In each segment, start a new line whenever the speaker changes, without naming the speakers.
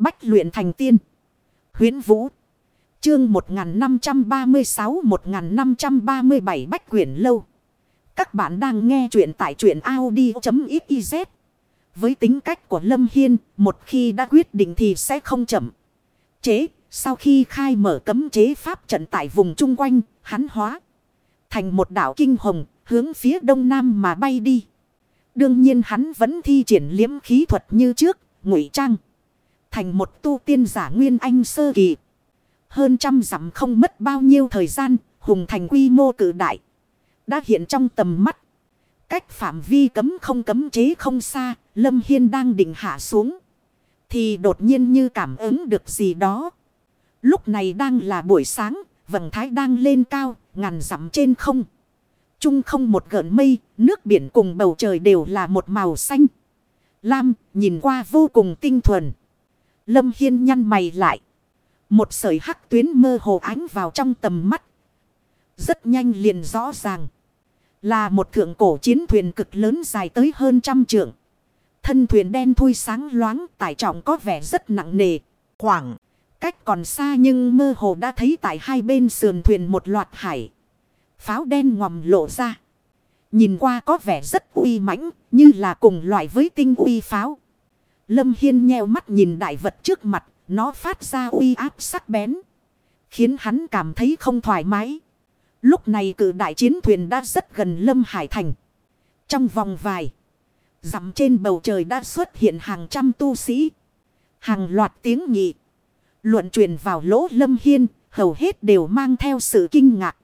Bách luyện thành tiên. huyễn Vũ. Chương 1536-1537 Bách quyển lâu. Các bạn đang nghe truyện tại truyện Audi.xyz. Với tính cách của Lâm Hiên, một khi đã quyết định thì sẽ không chậm. Chế, sau khi khai mở cấm chế pháp trận tại vùng chung quanh, hắn hóa. Thành một đảo kinh hồng, hướng phía đông nam mà bay đi. Đương nhiên hắn vẫn thi triển liếm khí thuật như trước, ngụy trang. Thành một tu tiên giả nguyên anh sơ kỳ. Hơn trăm dặm không mất bao nhiêu thời gian, hùng thành quy mô cử đại. Đã hiện trong tầm mắt. Cách phạm vi cấm không cấm chế không xa, Lâm Hiên đang định hạ xuống. Thì đột nhiên như cảm ứng được gì đó. Lúc này đang là buổi sáng, vầng thái đang lên cao, ngàn dặm trên không. Trung không một gợn mây, nước biển cùng bầu trời đều là một màu xanh. Lam, nhìn qua vô cùng tinh thuần. Lâm Hiên nhăn mày lại. Một sợi hắc tuyến mơ hồ ánh vào trong tầm mắt. Rất nhanh liền rõ ràng. Là một thượng cổ chiến thuyền cực lớn dài tới hơn trăm trượng. Thân thuyền đen thui sáng loáng, tải trọng có vẻ rất nặng nề. Khoảng cách còn xa nhưng mơ hồ đã thấy tại hai bên sườn thuyền một loạt hải. Pháo đen ngòm lộ ra. Nhìn qua có vẻ rất uy mãnh, như là cùng loại với tinh uy pháo. Lâm Hiên nheo mắt nhìn đại vật trước mặt, nó phát ra uy áp sắc bén. Khiến hắn cảm thấy không thoải mái. Lúc này cử đại chiến thuyền đã rất gần Lâm Hải Thành. Trong vòng vài. Dặm trên bầu trời đã xuất hiện hàng trăm tu sĩ. Hàng loạt tiếng nhị Luận truyền vào lỗ Lâm Hiên. Hầu hết đều mang theo sự kinh ngạc.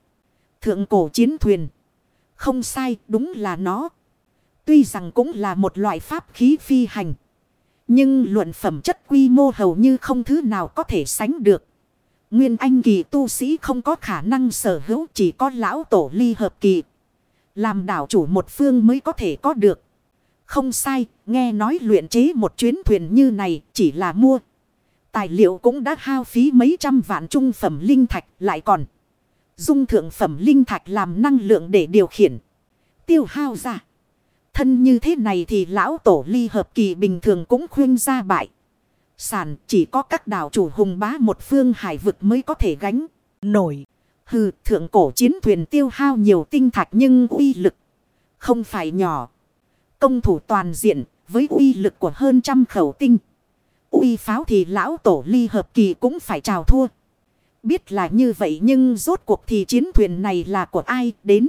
Thượng cổ chiến thuyền. Không sai đúng là nó. Tuy rằng cũng là một loại pháp khí phi hành. Nhưng luận phẩm chất quy mô hầu như không thứ nào có thể sánh được. Nguyên anh kỳ tu sĩ không có khả năng sở hữu chỉ có lão tổ ly hợp kỳ. Làm đảo chủ một phương mới có thể có được. Không sai, nghe nói luyện chế một chuyến thuyền như này chỉ là mua. Tài liệu cũng đã hao phí mấy trăm vạn trung phẩm linh thạch lại còn. Dung thượng phẩm linh thạch làm năng lượng để điều khiển. Tiêu hao ra. Thân như thế này thì lão tổ ly hợp kỳ bình thường cũng khuyên ra bại. Sản chỉ có các đảo chủ hùng bá một phương hải vực mới có thể gánh. Nổi. Hừ thượng cổ chiến thuyền tiêu hao nhiều tinh thạch nhưng uy lực. Không phải nhỏ. Công thủ toàn diện với uy lực của hơn trăm khẩu tinh. Uy pháo thì lão tổ ly hợp kỳ cũng phải chào thua. Biết là như vậy nhưng rốt cuộc thì chiến thuyền này là của ai đến.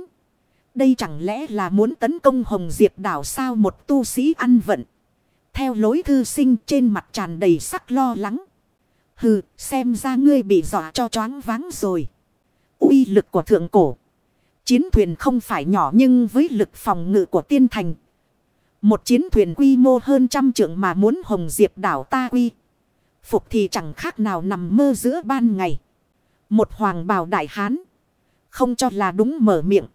Đây chẳng lẽ là muốn tấn công Hồng Diệp đảo sao một tu sĩ ăn vận. Theo lối thư sinh trên mặt tràn đầy sắc lo lắng. Hừ, xem ra ngươi bị dọa cho choáng váng rồi. uy lực của thượng cổ. Chiến thuyền không phải nhỏ nhưng với lực phòng ngự của tiên thành. Một chiến thuyền quy mô hơn trăm trượng mà muốn Hồng Diệp đảo ta quy. Phục thì chẳng khác nào nằm mơ giữa ban ngày. Một hoàng bào đại hán. Không cho là đúng mở miệng.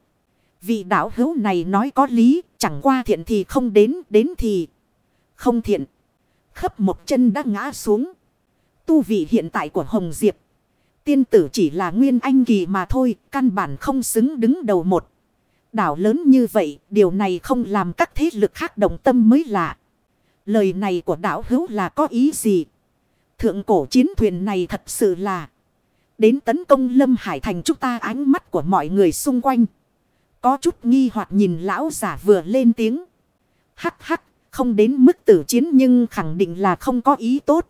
Vị đạo hữu này nói có lý. Chẳng qua thiện thì không đến. Đến thì không thiện. Khấp một chân đã ngã xuống. Tu vị hiện tại của Hồng Diệp. Tiên tử chỉ là nguyên anh kỳ mà thôi. Căn bản không xứng đứng đầu một. Đảo lớn như vậy. Điều này không làm các thế lực khác động tâm mới lạ. Lời này của đảo hữu là có ý gì? Thượng cổ chiến thuyền này thật sự là Đến tấn công Lâm Hải Thành chúng ta ánh mắt của mọi người xung quanh. Có chút nghi hoặc nhìn lão giả vừa lên tiếng. Hắc hắc, không đến mức tử chiến nhưng khẳng định là không có ý tốt.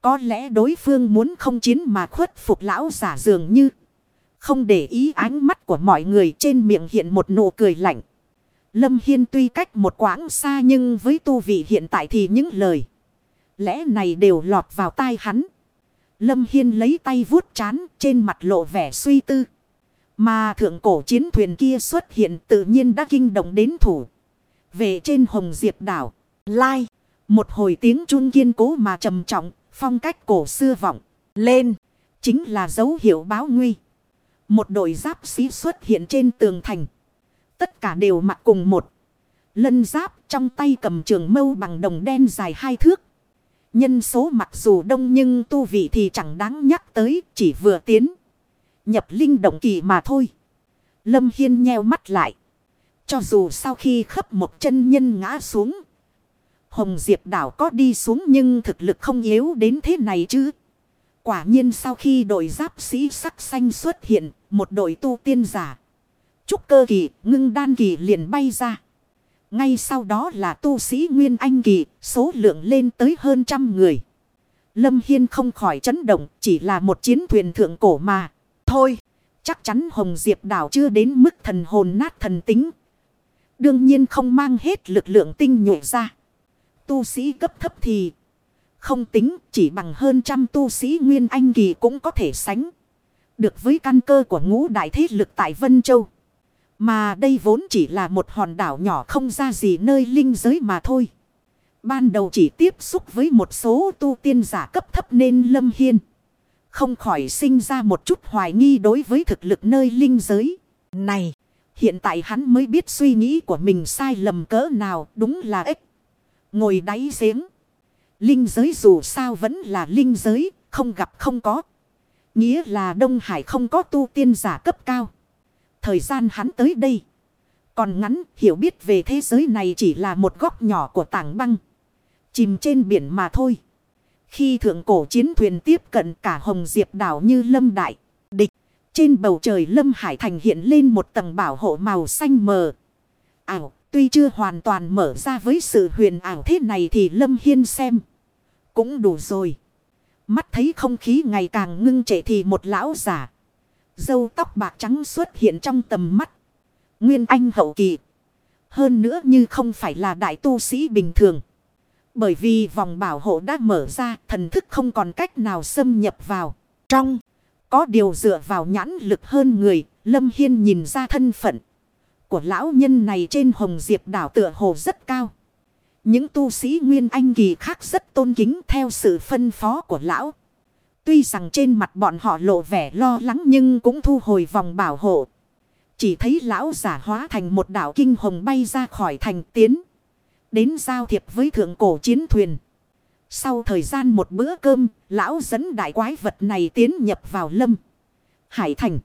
Có lẽ đối phương muốn không chiến mà khuất phục lão giả dường như. Không để ý ánh mắt của mọi người trên miệng hiện một nụ cười lạnh. Lâm Hiên tuy cách một quãng xa nhưng với tu vị hiện tại thì những lời. Lẽ này đều lọt vào tai hắn. Lâm Hiên lấy tay vuốt chán trên mặt lộ vẻ suy tư. Mà thượng cổ chiến thuyền kia xuất hiện tự nhiên đã kinh động đến thủ. Về trên Hồng Diệp đảo. Lai. Một hồi tiếng chun kiên cố mà trầm trọng. Phong cách cổ xưa vọng. Lên. Chính là dấu hiệu báo nguy. Một đội giáp sĩ xuất hiện trên tường thành. Tất cả đều mặc cùng một. Lân giáp trong tay cầm trường mâu bằng đồng đen dài hai thước. Nhân số mặc dù đông nhưng tu vị thì chẳng đáng nhắc tới, chỉ vừa tiến. Nhập linh động kỳ mà thôi. Lâm Hiên nheo mắt lại. Cho dù sau khi khấp một chân nhân ngã xuống. Hồng Diệp đảo có đi xuống nhưng thực lực không yếu đến thế này chứ. Quả nhiên sau khi đội giáp sĩ sắc xanh xuất hiện, một đội tu tiên giả. Trúc cơ kỳ, ngưng đan kỳ liền bay ra. Ngay sau đó là tu sĩ Nguyên Anh kỳ, số lượng lên tới hơn trăm người. Lâm Hiên không khỏi chấn động, chỉ là một chiến thuyền thượng cổ mà. Thôi, chắc chắn Hồng Diệp đảo chưa đến mức thần hồn nát thần tính. Đương nhiên không mang hết lực lượng tinh nhuệ ra. Tu sĩ cấp thấp thì không tính chỉ bằng hơn trăm tu sĩ Nguyên Anh kỳ cũng có thể sánh. Được với căn cơ của ngũ đại thế lực tại Vân Châu. Mà đây vốn chỉ là một hòn đảo nhỏ không ra gì nơi linh giới mà thôi. Ban đầu chỉ tiếp xúc với một số tu tiên giả cấp thấp nên Lâm Hiên. Không khỏi sinh ra một chút hoài nghi đối với thực lực nơi linh giới. Này, hiện tại hắn mới biết suy nghĩ của mình sai lầm cỡ nào đúng là ếch. Ngồi đáy giếng. Linh giới dù sao vẫn là linh giới, không gặp không có. Nghĩa là Đông Hải không có tu tiên giả cấp cao. Thời gian hắn tới đây. Còn ngắn hiểu biết về thế giới này chỉ là một góc nhỏ của tảng băng. Chìm trên biển mà thôi. Khi thượng cổ chiến thuyền tiếp cận cả Hồng Diệp đảo như lâm đại. Địch. Trên bầu trời lâm hải thành hiện lên một tầng bảo hộ màu xanh mờ. Ảo. Tuy chưa hoàn toàn mở ra với sự huyền ảo thế này thì lâm hiên xem. Cũng đủ rồi. Mắt thấy không khí ngày càng ngưng trệ thì một lão giả. Dâu tóc bạc trắng xuất hiện trong tầm mắt. Nguyên anh hậu kỳ. Hơn nữa như không phải là đại tu sĩ bình thường. Bởi vì vòng bảo hộ đã mở ra, thần thức không còn cách nào xâm nhập vào. Trong, có điều dựa vào nhãn lực hơn người, Lâm Hiên nhìn ra thân phận của lão nhân này trên hồng diệp đảo tựa hồ rất cao. Những tu sĩ Nguyên Anh kỳ khác rất tôn kính theo sự phân phó của lão. Tuy rằng trên mặt bọn họ lộ vẻ lo lắng nhưng cũng thu hồi vòng bảo hộ. Chỉ thấy lão giả hóa thành một đảo kinh hồng bay ra khỏi thành tiến. Đến giao thiệp với thượng cổ chiến thuyền. Sau thời gian một bữa cơm, lão dẫn đại quái vật này tiến nhập vào lâm. Hải thành.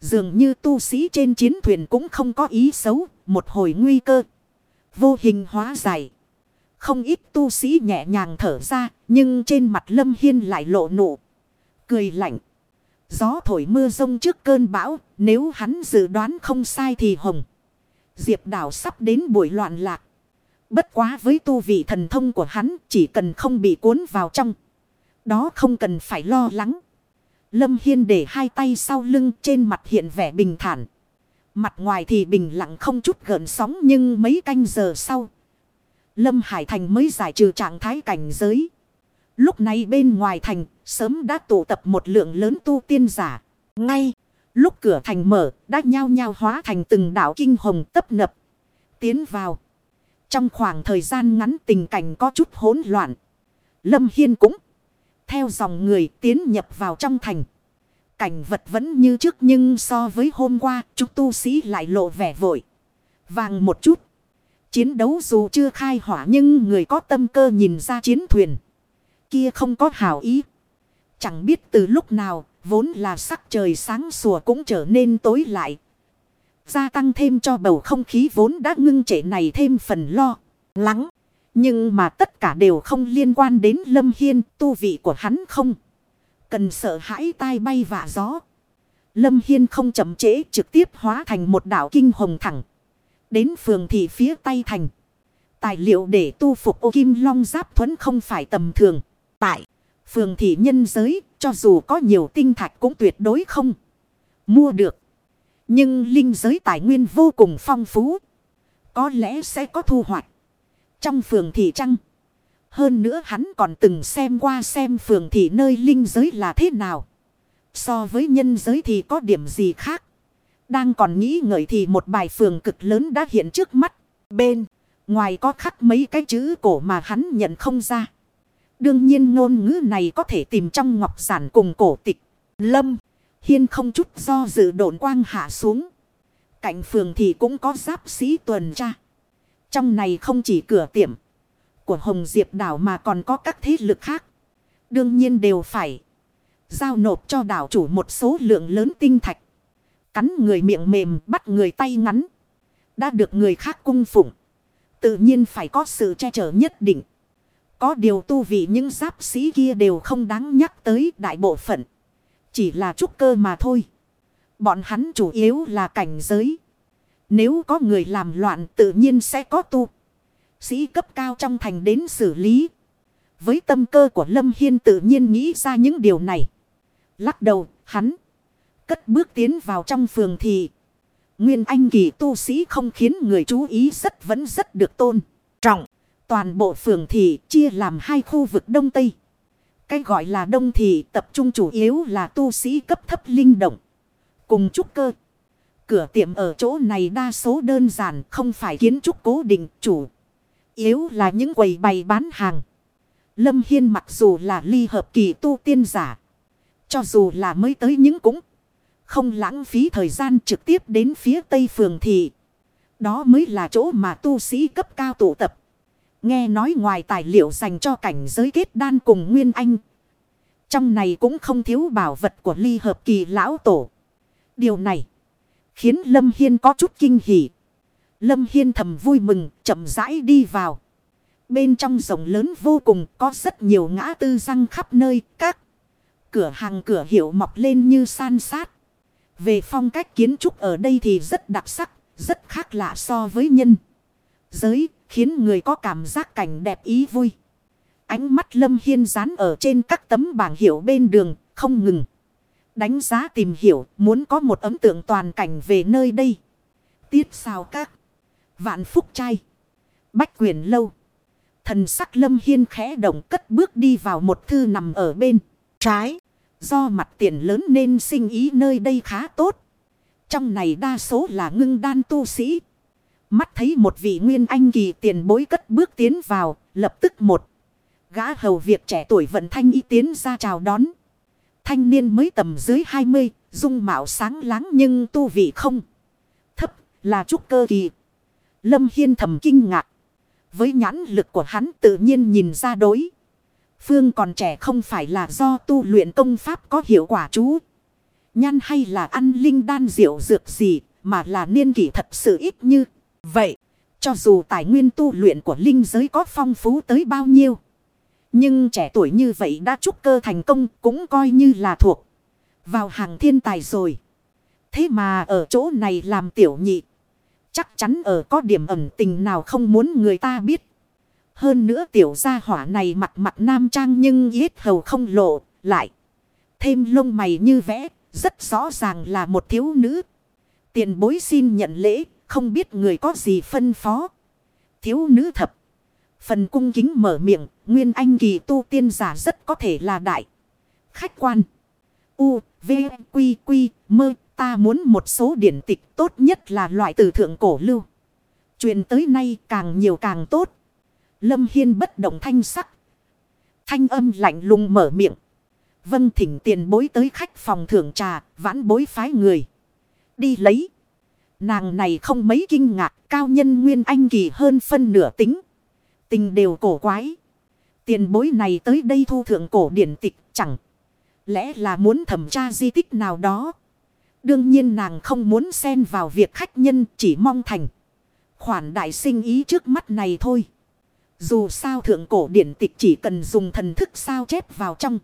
Dường như tu sĩ trên chiến thuyền cũng không có ý xấu, một hồi nguy cơ. Vô hình hóa giải. Không ít tu sĩ nhẹ nhàng thở ra, nhưng trên mặt Lâm Hiên lại lộ nụ. Cười lạnh. Gió thổi mưa rông trước cơn bão, nếu hắn dự đoán không sai thì hồng. Diệp đảo sắp đến buổi loạn lạc. Bất quá với tu vị thần thông của hắn chỉ cần không bị cuốn vào trong. Đó không cần phải lo lắng. Lâm Hiên để hai tay sau lưng trên mặt hiện vẻ bình thản. Mặt ngoài thì bình lặng không chút gợn sóng nhưng mấy canh giờ sau Lâm Hải Thành mới giải trừ trạng thái cảnh giới. Lúc này bên ngoài thành, sớm đã tụ tập một lượng lớn tu tiên giả. Ngay, lúc cửa thành mở, đã nhao nhao hóa thành từng đảo kinh hồng tấp nập. Tiến vào. Trong khoảng thời gian ngắn tình cảnh có chút hỗn loạn. Lâm Hiên cũng theo dòng người tiến nhập vào trong thành. Cảnh vật vẫn như trước nhưng so với hôm qua, chúng tu sĩ lại lộ vẻ vội. Vàng một chút. Chiến đấu dù chưa khai hỏa nhưng người có tâm cơ nhìn ra chiến thuyền. Kia không có hảo ý. Chẳng biết từ lúc nào, vốn là sắc trời sáng sủa cũng trở nên tối lại. Gia tăng thêm cho bầu không khí vốn đã ngưng trệ này thêm phần lo, lắng. Nhưng mà tất cả đều không liên quan đến Lâm Hiên, tu vị của hắn không. Cần sợ hãi tai bay vạ gió. Lâm Hiên không chậm trễ trực tiếp hóa thành một đảo kinh hồng thẳng Đến phường thị phía Tây Thành. Tài liệu để tu phục ô kim long giáp thuẫn không phải tầm thường. Tại phường thị nhân giới cho dù có nhiều tinh thạch cũng tuyệt đối không mua được. Nhưng linh giới tài nguyên vô cùng phong phú. Có lẽ sẽ có thu hoạch. Trong phường thị trăng. Hơn nữa hắn còn từng xem qua xem phường thị nơi linh giới là thế nào. So với nhân giới thì có điểm gì khác. Đang còn nghĩ ngợi thì một bài phường cực lớn đã hiện trước mắt. Bên, ngoài có khắc mấy cái chữ cổ mà hắn nhận không ra. Đương nhiên ngôn ngữ này có thể tìm trong ngọc giản cùng cổ tịch. Lâm, hiên không chút do dự độn quang hạ xuống. Cạnh phường thì cũng có giáp sĩ tuần tra. Trong này không chỉ cửa tiệm của Hồng Diệp đảo mà còn có các thế lực khác. Đương nhiên đều phải giao nộp cho đảo chủ một số lượng lớn tinh thạch. Cắn người miệng mềm, bắt người tay ngắn. Đã được người khác cung phụng. Tự nhiên phải có sự che chở nhất định. Có điều tu vị những giáp sĩ kia đều không đáng nhắc tới đại bộ phận. Chỉ là trúc cơ mà thôi. Bọn hắn chủ yếu là cảnh giới. Nếu có người làm loạn tự nhiên sẽ có tu. Sĩ cấp cao trong thành đến xử lý. Với tâm cơ của Lâm Hiên tự nhiên nghĩ ra những điều này. Lắc đầu, hắn cất bước tiến vào trong phường thị. Nguyên Anh kỳ tu sĩ không khiến người chú ý rất vẫn rất được tôn. Trọng, toàn bộ phường thị chia làm hai khu vực Đông Tây. Cái gọi là Đông Thị tập trung chủ yếu là tu sĩ cấp thấp linh động. Cùng trúc cơ. Cửa tiệm ở chỗ này đa số đơn giản, không phải kiến trúc cố định, chủ. Yếu là những quầy bày bán hàng. Lâm Hiên mặc dù là ly hợp kỳ tu tiên giả. Cho dù là mới tới những cũng không lãng phí thời gian trực tiếp đến phía tây phường thị. Đó mới là chỗ mà tu sĩ cấp cao tụ tập. Nghe nói ngoài tài liệu dành cho cảnh giới kết đan cùng Nguyên Anh. Trong này cũng không thiếu bảo vật của ly hợp kỳ lão tổ. Điều này khiến Lâm Hiên có chút kinh hỉ. Lâm Hiên thầm vui mừng, chậm rãi đi vào. Bên trong rồng lớn vô cùng có rất nhiều ngã tư răng khắp nơi, các cửa hàng cửa hiệu mọc lên như san sát. Về phong cách kiến trúc ở đây thì rất đặc sắc, rất khác lạ so với nhân. Giới, khiến người có cảm giác cảnh đẹp ý vui. Ánh mắt Lâm Hiên dán ở trên các tấm bảng hiệu bên đường, không ngừng. Đánh giá tìm hiểu, muốn có một ấn tượng toàn cảnh về nơi đây. Tiết sao các. Vạn phúc trai. Bách quyền lâu. Thần sắc Lâm Hiên khẽ động cất bước đi vào một thư nằm ở bên. Trái. Do mặt tiền lớn nên sinh ý nơi đây khá tốt. Trong này đa số là ngưng đan tu sĩ. Mắt thấy một vị nguyên anh kỳ tiền bối cất bước tiến vào, lập tức một. Gã hầu việc trẻ tuổi vận thanh y tiến ra chào đón. Thanh niên mới tầm dưới 20, dung mạo sáng láng nhưng tu vị không. Thấp là trúc cơ kỳ. Lâm Hiên thầm kinh ngạc. Với nhãn lực của hắn tự nhiên nhìn ra đối. Phương còn trẻ không phải là do tu luyện công pháp có hiệu quả chú. Nhăn hay là ăn linh đan diệu dược gì mà là niên kỷ thật sự ít như vậy. Cho dù tài nguyên tu luyện của linh giới có phong phú tới bao nhiêu. Nhưng trẻ tuổi như vậy đã trúc cơ thành công cũng coi như là thuộc vào hàng thiên tài rồi. Thế mà ở chỗ này làm tiểu nhị. Chắc chắn ở có điểm ẩn tình nào không muốn người ta biết. Hơn nữa tiểu gia hỏa này mặt mặt nam trang nhưng yết hầu không lộ, lại. Thêm lông mày như vẽ, rất rõ ràng là một thiếu nữ. Tiền bối xin nhận lễ, không biết người có gì phân phó. Thiếu nữ thập. Phần cung kính mở miệng, nguyên anh kỳ tu tiên giả rất có thể là đại. Khách quan. U, V, Quy, Quy, Mơ, ta muốn một số điển tịch tốt nhất là loại từ thượng cổ lưu. Truyền tới nay càng nhiều càng tốt. Lâm Hiên bất động thanh sắc. Thanh âm lạnh lùng mở miệng. Vâng thỉnh tiền bối tới khách phòng thưởng trà, vãn bối phái người. Đi lấy. Nàng này không mấy kinh ngạc, cao nhân nguyên anh kỳ hơn phân nửa tính. Tình đều cổ quái. Tiền bối này tới đây thu thượng cổ điển tịch chẳng. Lẽ là muốn thẩm tra di tích nào đó. Đương nhiên nàng không muốn xen vào việc khách nhân chỉ mong thành. Khoản đại sinh ý trước mắt này thôi. Dù sao thượng cổ điển tịch chỉ cần dùng thần thức sao chép vào trong.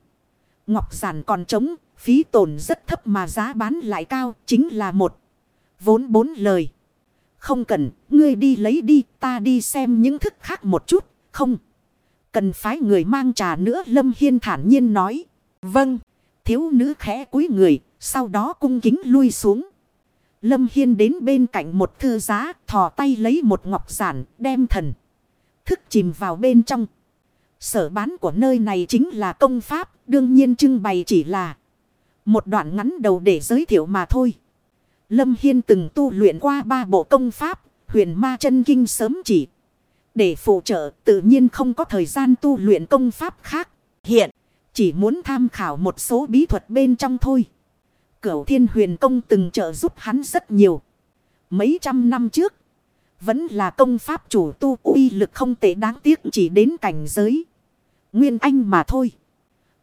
Ngọc giản còn trống, phí tổn rất thấp mà giá bán lại cao, chính là một. Vốn bốn lời. Không cần, ngươi đi lấy đi, ta đi xem những thức khác một chút, không. Cần phái người mang trà nữa Lâm Hiên thản nhiên nói. Vâng, thiếu nữ khẽ cúi người, sau đó cung kính lui xuống. Lâm Hiên đến bên cạnh một thư giá, thò tay lấy một ngọc giản, đem thần thức chìm vào bên trong. Sở bán của nơi này chính là công pháp, đương nhiên trưng bày chỉ là một đoạn ngắn đầu để giới thiệu mà thôi. Lâm Hiên từng tu luyện qua ba bộ công pháp, huyền ma chân kinh sớm chỉ. Để phụ trợ tự nhiên không có thời gian tu luyện công pháp khác. Hiện, chỉ muốn tham khảo một số bí thuật bên trong thôi. Cửu thiên huyền công từng trợ giúp hắn rất nhiều. Mấy trăm năm trước, vẫn là công pháp chủ tu uy lực không tệ đáng tiếc chỉ đến cảnh giới. Nguyên Anh mà thôi.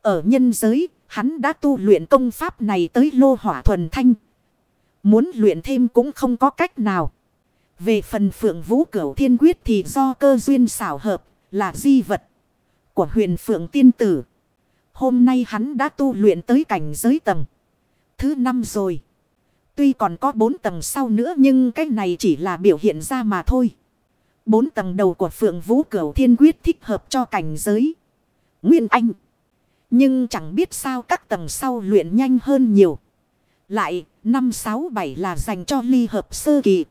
Ở nhân giới, hắn đã tu luyện công pháp này tới lô hỏa thuần thanh. Muốn luyện thêm cũng không có cách nào. Về phần phượng vũ cửu thiên quyết thì do cơ duyên xảo hợp, là di vật của huyền phượng tiên tử. Hôm nay hắn đã tu luyện tới cảnh giới tầng. Thứ năm rồi. Tuy còn có bốn tầng sau nữa nhưng cái này chỉ là biểu hiện ra mà thôi. Bốn tầng đầu của phượng vũ cửu thiên quyết thích hợp cho cảnh giới. Nguyên Anh. Nhưng chẳng biết sao các tầng sau luyện nhanh hơn nhiều. Lại, năm sáu bảy là dành cho ly hợp sơ kỳ.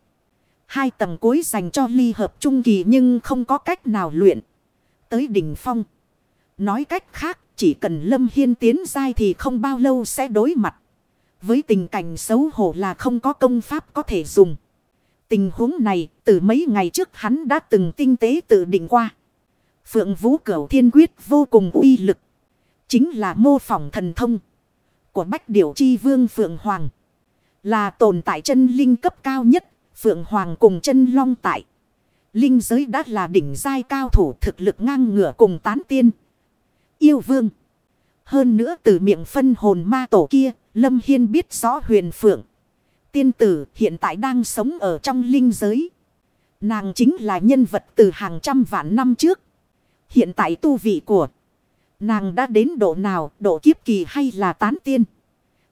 Hai tầng cuối dành cho ly hợp trung kỳ nhưng không có cách nào luyện. Tới đỉnh phong. Nói cách khác, chỉ cần Lâm Hiên tiến dai thì không bao lâu sẽ đối mặt. Với tình cảnh xấu hổ là không có công pháp có thể dùng. Tình huống này, từ mấy ngày trước hắn đã từng tinh tế tự định qua. Phượng Vũ Cửu Thiên Quyết vô cùng uy lực. Chính là mô phỏng thần thông của Bách Điểu Chi Vương Phượng Hoàng. Là tồn tại chân linh cấp cao nhất, Phượng Hoàng cùng chân long tại. Linh giới đã là đỉnh giai cao thủ thực lực ngang ngửa cùng tán tiên. Yêu vương. Hơn nữa từ miệng phân hồn ma tổ kia, Lâm Hiên biết rõ huyền phượng. Tiên tử hiện tại đang sống ở trong linh giới. Nàng chính là nhân vật từ hàng trăm vạn năm trước. Hiện tại tu vị của nàng đã đến độ nào, độ kiếp kỳ hay là tán tiên.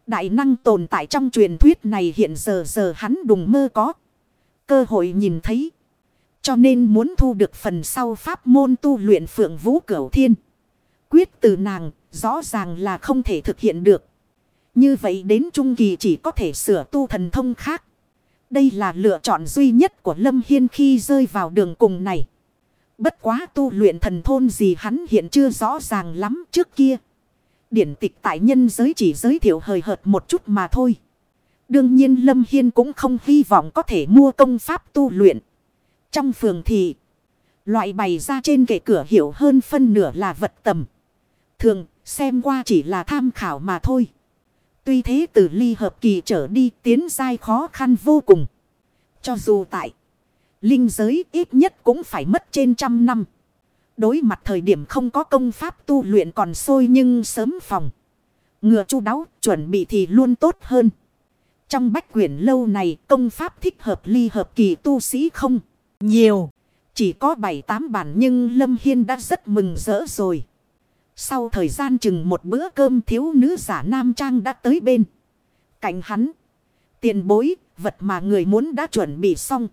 Đại năng tồn tại trong truyền thuyết này hiện giờ giờ hắn đùng mơ có. Cơ hội nhìn thấy. Cho nên muốn thu được phần sau pháp môn tu luyện phượng vũ cửu thiên. Quyết từ nàng rõ ràng là không thể thực hiện được. Như vậy đến trung kỳ chỉ có thể sửa tu thần thông khác. Đây là lựa chọn duy nhất của Lâm Hiên khi rơi vào đường cùng này. Bất quá tu luyện thần thôn gì hắn hiện chưa rõ ràng lắm trước kia. Điển tịch tại nhân giới chỉ giới thiệu hời hợt một chút mà thôi. Đương nhiên Lâm Hiên cũng không hy vọng có thể mua công pháp tu luyện. Trong phường thị, loại bày ra trên kệ cửa hiểu hơn phân nửa là vật tầm. Thường, xem qua chỉ là tham khảo mà thôi. Tuy thế từ ly hợp kỳ trở đi tiến dai khó khăn vô cùng. Cho dù tại linh giới ít nhất cũng phải mất trên trăm năm. Đối mặt thời điểm không có công pháp tu luyện còn sôi nhưng sớm phòng. Ngừa chu đáo chuẩn bị thì luôn tốt hơn. Trong bách quyển lâu này công pháp thích hợp ly hợp kỳ tu sĩ không nhiều. Chỉ có 7-8 bản nhưng Lâm Hiên đã rất mừng rỡ rồi. Sau thời gian chừng một bữa cơm thiếu nữ giả nam trang đã tới bên. Cạnh hắn. Tiền bối, vật mà người muốn đã chuẩn bị xong.